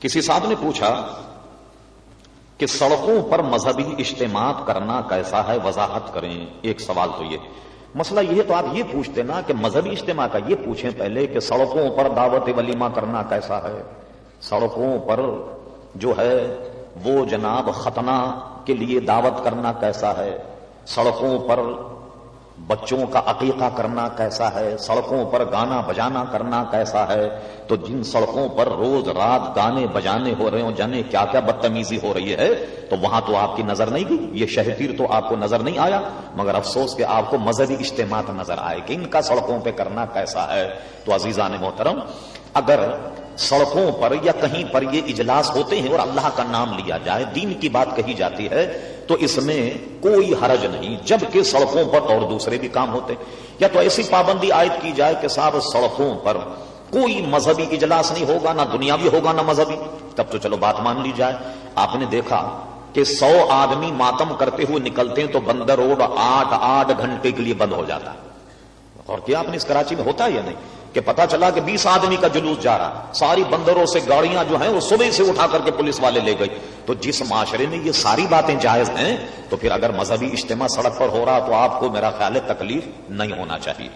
کسی صاحب نے پوچھا کہ سڑکوں پر مذہبی اجتماع کرنا کیسا ہے؟ وضاحت کریں۔ ایک سوال تو یہ۔ مسئلہ یہ تو آپ یہ پوچھتے نا کہ مذہبی اجتماع کا یہ پوچھیں پہلے کہ سڑکوں پر دعوت ولیمہ کرنا کیسا ہے؟ سڑکوں پر جو ہے وہ جناب ختنہ کے لیے دعوت کرنا کیسا ہے؟ سڑکوں پر بچوں کا عقیقہ کرنا کیسا ہے؟ سڑکوں پر گانا بجانا کرنا کیسا ہے؟ تو جن سڑکوں پر روز رات گانے بجانے ہو رہے ہوں، جانے کیا کیا بدتمیزی ہو رہی ہے، تو وہاں تو آپ کی نظر نہیں گئی۔ یہ شہتیر تو آپ کو نظر نہیں آیا، مگر افسوس کہ آپ کو مذہبی اجتماع نظر آئے کہ ان کا سڑکوں پہ کرنا کیسا ہے۔ تو عزیزان محترم، اگر سڑکوں پر یا کہیں پر یہ اجلاس ہوتے ہیں اور اللہ کا نام لیا جائے، دین کی بات کہی جاتی ہے، تو اس میں کوئی حرج نہیں، جبکہ سڑکوں پر اور دوسرے بھی کام ہوتے یا تو ایسی پابندی عائد کی جائے کہ صاحب سڑکوں پر کوئی مذہبی اجلاس نہیں ہوگا، نہ دنیاوی ہوگا، نہ مذہبی۔ تب تو چلو بات مان لی جائے۔ آپ نے دیکھا کہ سو آدمی ماتم کرتے ہوئے نکلتے ہیں تو بندر روڈ آٹھ آٹھ گھنٹے کے لیے بند ہو جاتا۔ اور کیا آپ نے اس کراچی میں ہوتا ہے یا نہیں؟ کہ پتا چلا کہ بیس آدمی کا جلوس جا رہا ساری بندروں سے گاڑیاں جو ہیں وہ صبح سے اٹھا کر کے پولیس والے لے گئی تو جس معاشرے میں یہ ساری باتیں جائز ہیں، تو پھر اگر مذہبی اجتماع سڑک پر ہو رہا تو آپ کو میرا خیال ہے تکلیف نہیں ہونا چاہیے۔